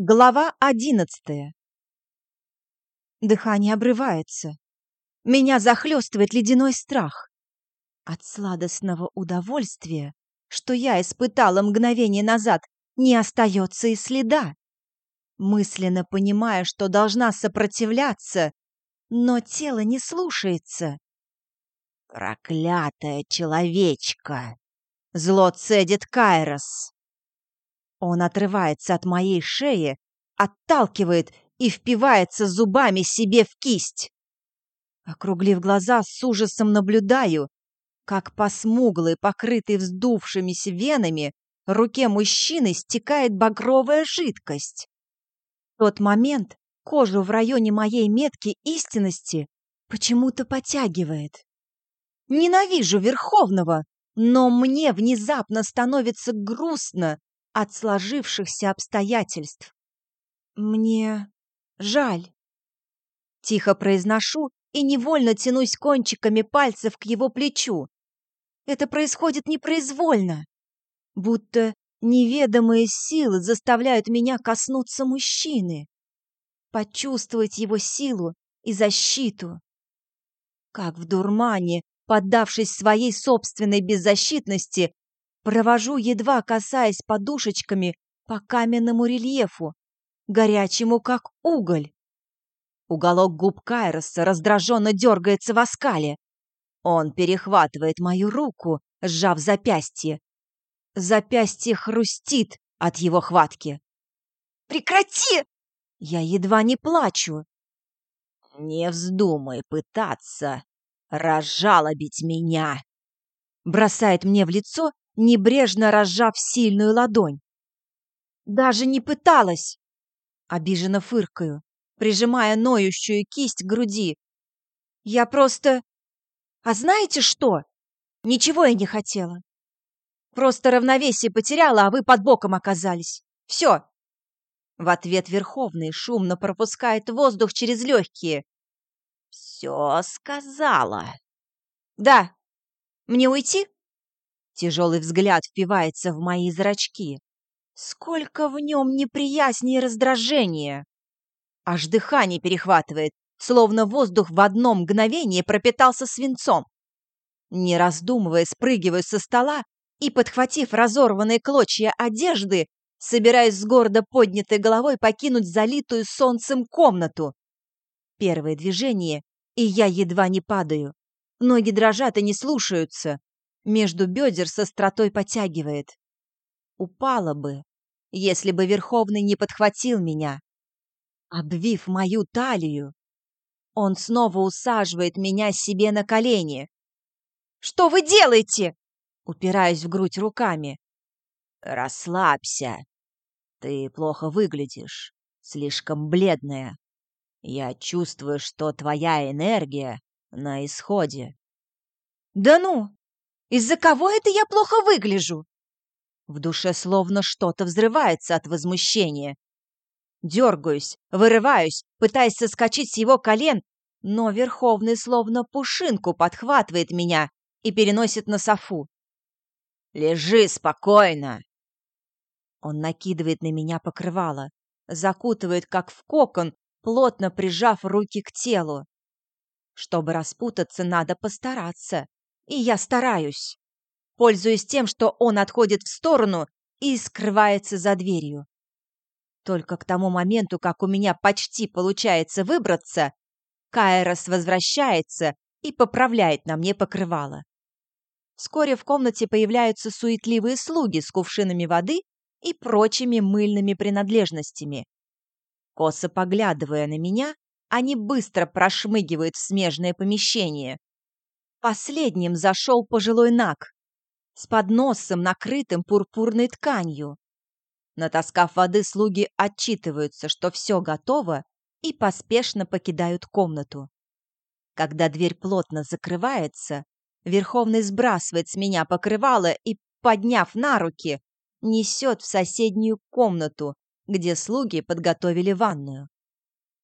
Глава одиннадцатая. Дыхание обрывается. Меня захлестывает ледяной страх. От сладостного удовольствия, что я испытала мгновение назад, не остается и следа. Мысленно понимая, что должна сопротивляться, но тело не слушается. «Проклятая человечка!» — зло цедит Кайрос. Он отрывается от моей шеи, отталкивает и впивается зубами себе в кисть. Округлив глаза, с ужасом наблюдаю, как по смуглой, покрытой вздувшимися венами, руке мужчины стекает багровая жидкость. В тот момент кожу в районе моей метки истинности почему-то потягивает. Ненавижу Верховного, но мне внезапно становится грустно от сложившихся обстоятельств. Мне жаль. Тихо произношу и невольно тянусь кончиками пальцев к его плечу. Это происходит непроизвольно, будто неведомые силы заставляют меня коснуться мужчины, почувствовать его силу и защиту. Как в дурмане, поддавшись своей собственной беззащитности, Провожу, едва касаясь подушечками по каменному рельефу, горячему, как уголь. Уголок губ Кайроса раздраженно дергается в оскале. Он перехватывает мою руку, сжав запястье. Запястье хрустит от его хватки. «Прекрати!» Я едва не плачу. «Не вздумай пытаться разжалобить меня!» Бросает мне в лицо небрежно разжав сильную ладонь. «Даже не пыталась!» Обиженно фыркаю, прижимая ноющую кисть к груди. «Я просто... А знаете что? Ничего я не хотела. Просто равновесие потеряла, а вы под боком оказались. Все!» В ответ Верховный шумно пропускает воздух через легкие. «Все сказала». «Да. Мне уйти?» Тяжелый взгляд впивается в мои зрачки. Сколько в нем неприязни раздражения! Аж дыхание перехватывает, словно воздух в одно мгновение пропитался свинцом. Не раздумывая, спрыгиваю со стола и, подхватив разорванные клочья одежды, собираюсь с гордо поднятой головой покинуть залитую солнцем комнату. Первое движение, и я едва не падаю. Ноги дрожат и не слушаются между бедер со остротой потягивает. Упала бы, если бы Верховный не подхватил меня. Обвив мою талию, он снова усаживает меня себе на колени. «Что вы делаете?» упираясь в грудь руками. «Расслабься. Ты плохо выглядишь, слишком бледная. Я чувствую, что твоя энергия на исходе». «Да ну! Из-за кого это я плохо выгляжу?» В душе словно что-то взрывается от возмущения. Дергаюсь, вырываюсь, пытаясь соскочить с его колен, но Верховный словно пушинку подхватывает меня и переносит на софу. «Лежи спокойно!» Он накидывает на меня покрывало, закутывает, как в кокон, плотно прижав руки к телу. Чтобы распутаться, надо постараться. И я стараюсь. Пользуясь тем, что он отходит в сторону и скрывается за дверью. Только к тому моменту, как у меня почти получается выбраться, Кайрос возвращается и поправляет на мне покрывало. Вскоре в комнате появляются суетливые слуги с кувшинами воды и прочими мыльными принадлежностями. Косо поглядывая на меня, они быстро прошмыгивают в смежное помещение. Последним зашел пожилой наг с подносом, накрытым пурпурной тканью. Натаскав воды, слуги отчитываются, что все готово, и поспешно покидают комнату. Когда дверь плотно закрывается, Верховный сбрасывает с меня покрывало и, подняв на руки, несет в соседнюю комнату, где слуги подготовили ванную.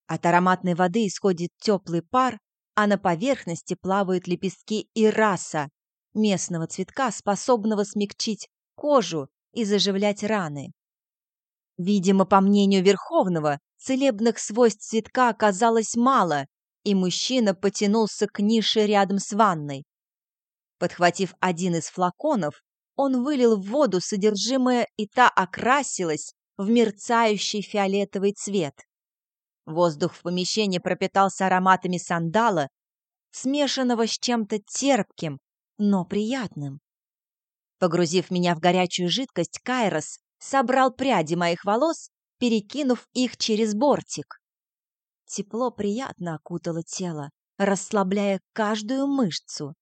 От ароматной воды исходит теплый пар, а на поверхности плавают лепестки ираса, местного цветка, способного смягчить кожу и заживлять раны. Видимо, по мнению Верховного, целебных свойств цветка оказалось мало, и мужчина потянулся к нише рядом с ванной. Подхватив один из флаконов, он вылил в воду содержимое, и та окрасилась в мерцающий фиолетовый цвет. Воздух в помещении пропитался ароматами сандала, смешанного с чем-то терпким, но приятным. Погрузив меня в горячую жидкость, Кайрос собрал пряди моих волос, перекинув их через бортик. Тепло приятно окутало тело, расслабляя каждую мышцу.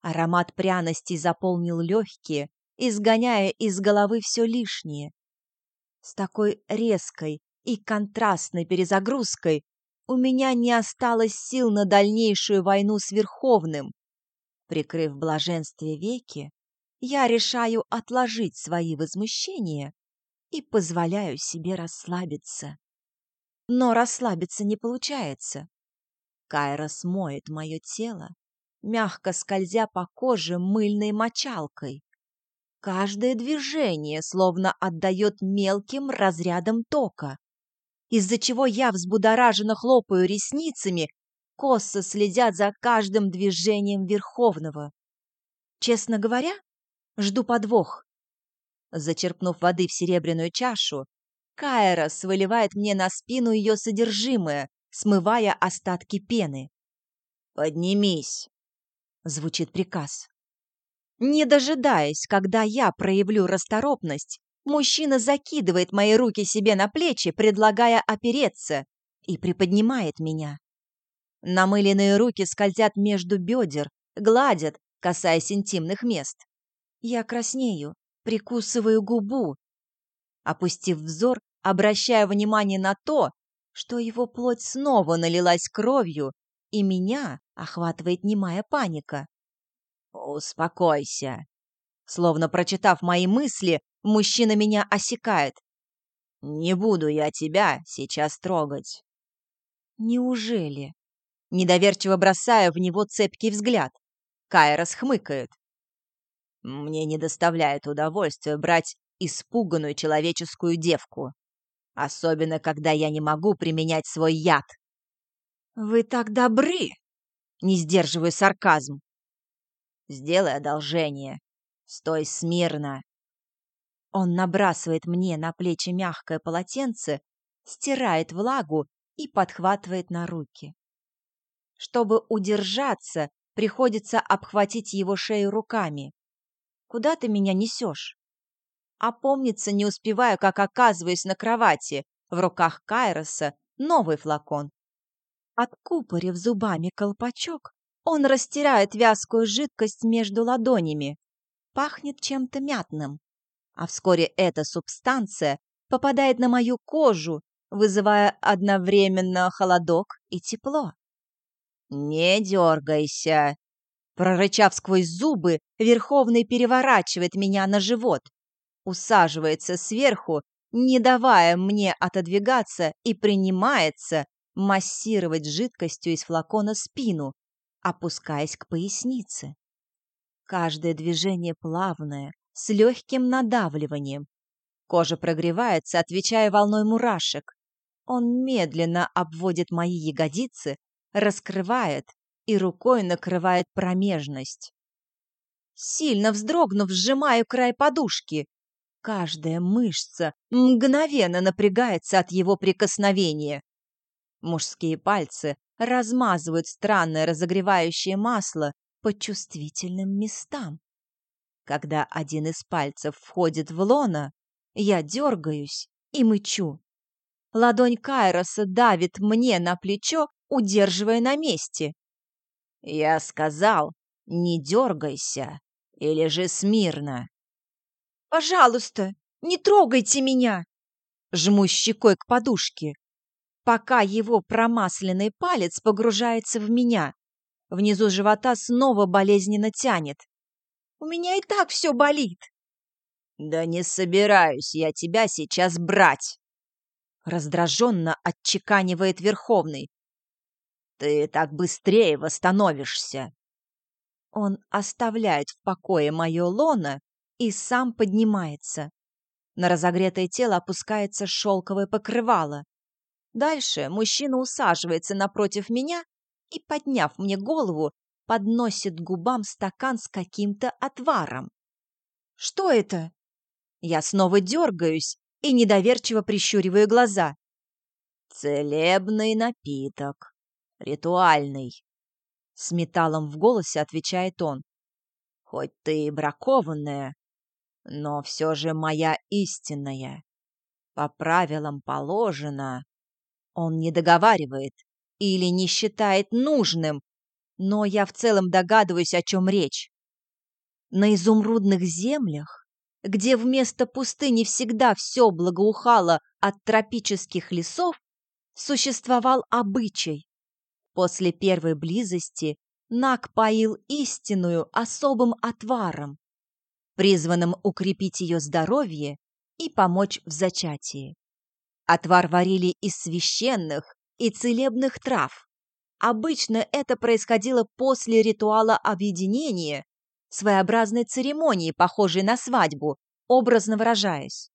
Аромат пряностей заполнил легкие, изгоняя из головы все лишнее. С такой резкой и контрастной перезагрузкой у меня не осталось сил на дальнейшую войну с Верховным. Прикрыв блаженствие веки, я решаю отложить свои возмущения и позволяю себе расслабиться. Но расслабиться не получается. Кайра смоет мое тело, мягко скользя по коже мыльной мочалкой. Каждое движение словно отдает мелким разрядом тока, из-за чего я взбудораженно хлопаю ресницами, косо следят за каждым движением Верховного. Честно говоря, жду подвох. Зачерпнув воды в серебряную чашу, Кайрос выливает мне на спину ее содержимое, смывая остатки пены. «Поднимись!» — звучит приказ. Не дожидаясь, когда я проявлю расторопность, мужчина закидывает мои руки себе на плечи, предлагая опереться, и приподнимает меня. Намыленные руки скользят между бедер, гладят, касаясь интимных мест. Я краснею, прикусываю губу. Опустив взор, обращая внимание на то, что его плоть снова налилась кровью, и меня охватывает немая паника. «Успокойся!» Словно прочитав мои мысли, мужчина меня осекает. «Не буду я тебя сейчас трогать». «Неужели?» Недоверчиво бросая в него цепкий взгляд. Кайра схмыкает. «Мне не доставляет удовольствия брать испуганную человеческую девку, особенно когда я не могу применять свой яд». «Вы так добры!» Не сдерживаю сарказм. «Сделай одолжение. Стой смирно!» Он набрасывает мне на плечи мягкое полотенце, стирает влагу и подхватывает на руки. Чтобы удержаться, приходится обхватить его шею руками. «Куда ты меня несешь?» Опомниться не успеваю, как оказываюсь на кровати. В руках Кайроса новый флакон. Откупорив зубами колпачок, он растирает вязкую жидкость между ладонями. Пахнет чем-то мятным. А вскоре эта субстанция попадает на мою кожу, вызывая одновременно холодок и тепло. «Не дергайся!» Прорычав сквозь зубы, Верховный переворачивает меня на живот, усаживается сверху, не давая мне отодвигаться, и принимается массировать жидкостью из флакона спину, опускаясь к пояснице. Каждое движение плавное, с легким надавливанием. Кожа прогревается, отвечая волной мурашек. Он медленно обводит мои ягодицы, раскрывает и рукой накрывает промежность. Сильно вздрогнув, сжимаю край подушки. Каждая мышца мгновенно напрягается от его прикосновения. Мужские пальцы размазывают странное разогревающее масло по чувствительным местам. Когда один из пальцев входит в лона, я дергаюсь и мычу. Ладонь Кайроса давит мне на плечо, удерживая на месте. Я сказал, не дергайся и лежи смирно. «Пожалуйста, не трогайте меня!» Жму щекой к подушке, пока его промасленный палец погружается в меня. Внизу живота снова болезненно тянет. «У меня и так все болит!» «Да не собираюсь я тебя сейчас брать!» Раздраженно отчеканивает Верховный. «Ты так быстрее восстановишься!» Он оставляет в покое мое лоно и сам поднимается. На разогретое тело опускается шелковое покрывало. Дальше мужчина усаживается напротив меня и, подняв мне голову, подносит губам стакан с каким-то отваром. «Что это?» Я снова дергаюсь и недоверчиво прищуриваю глаза. «Целебный напиток. Ритуальный», — с металлом в голосе отвечает он. «Хоть ты и бракованная, но все же моя истинная. По правилам положено, он не договаривает или не считает нужным, но я в целом догадываюсь, о чем речь. На изумрудных землях, где вместо пустыни всегда все благоухало от тропических лесов, существовал обычай. После первой близости Нак поил истинную особым отваром, призванным укрепить ее здоровье и помочь в зачатии. Отвар варили из священных и целебных трав. Обычно это происходило после ритуала объединения, своеобразной церемонии, похожей на свадьбу, образно выражаясь.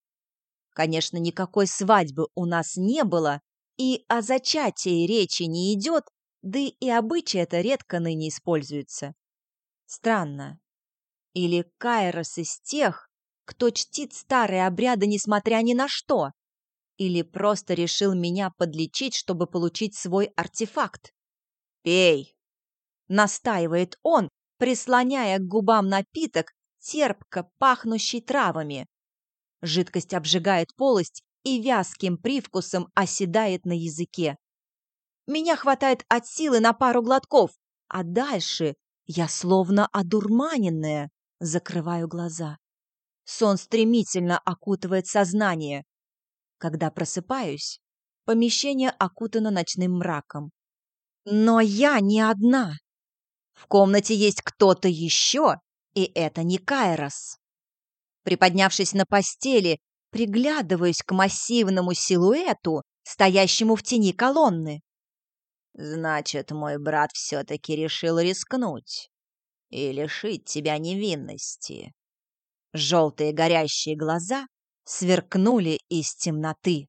Конечно, никакой свадьбы у нас не было, и о зачатии речи не идет, да и обычаи это редко ныне используются. Странно. Или Кайрос из тех, кто чтит старые обряды несмотря ни на что? Или просто решил меня подлечить, чтобы получить свой артефакт? «Пей!» — настаивает он, прислоняя к губам напиток, терпко пахнущий травами. Жидкость обжигает полость и вязким привкусом оседает на языке. Меня хватает от силы на пару глотков, а дальше я словно одурманенная закрываю глаза. Сон стремительно окутывает сознание. Когда просыпаюсь, помещение окутано ночным мраком. Но я не одна. В комнате есть кто-то еще, и это не Кайрос. Приподнявшись на постели, приглядываюсь к массивному силуэту, стоящему в тени колонны. Значит, мой брат все-таки решил рискнуть и лишить тебя невинности. Желтые горящие глаза сверкнули из темноты.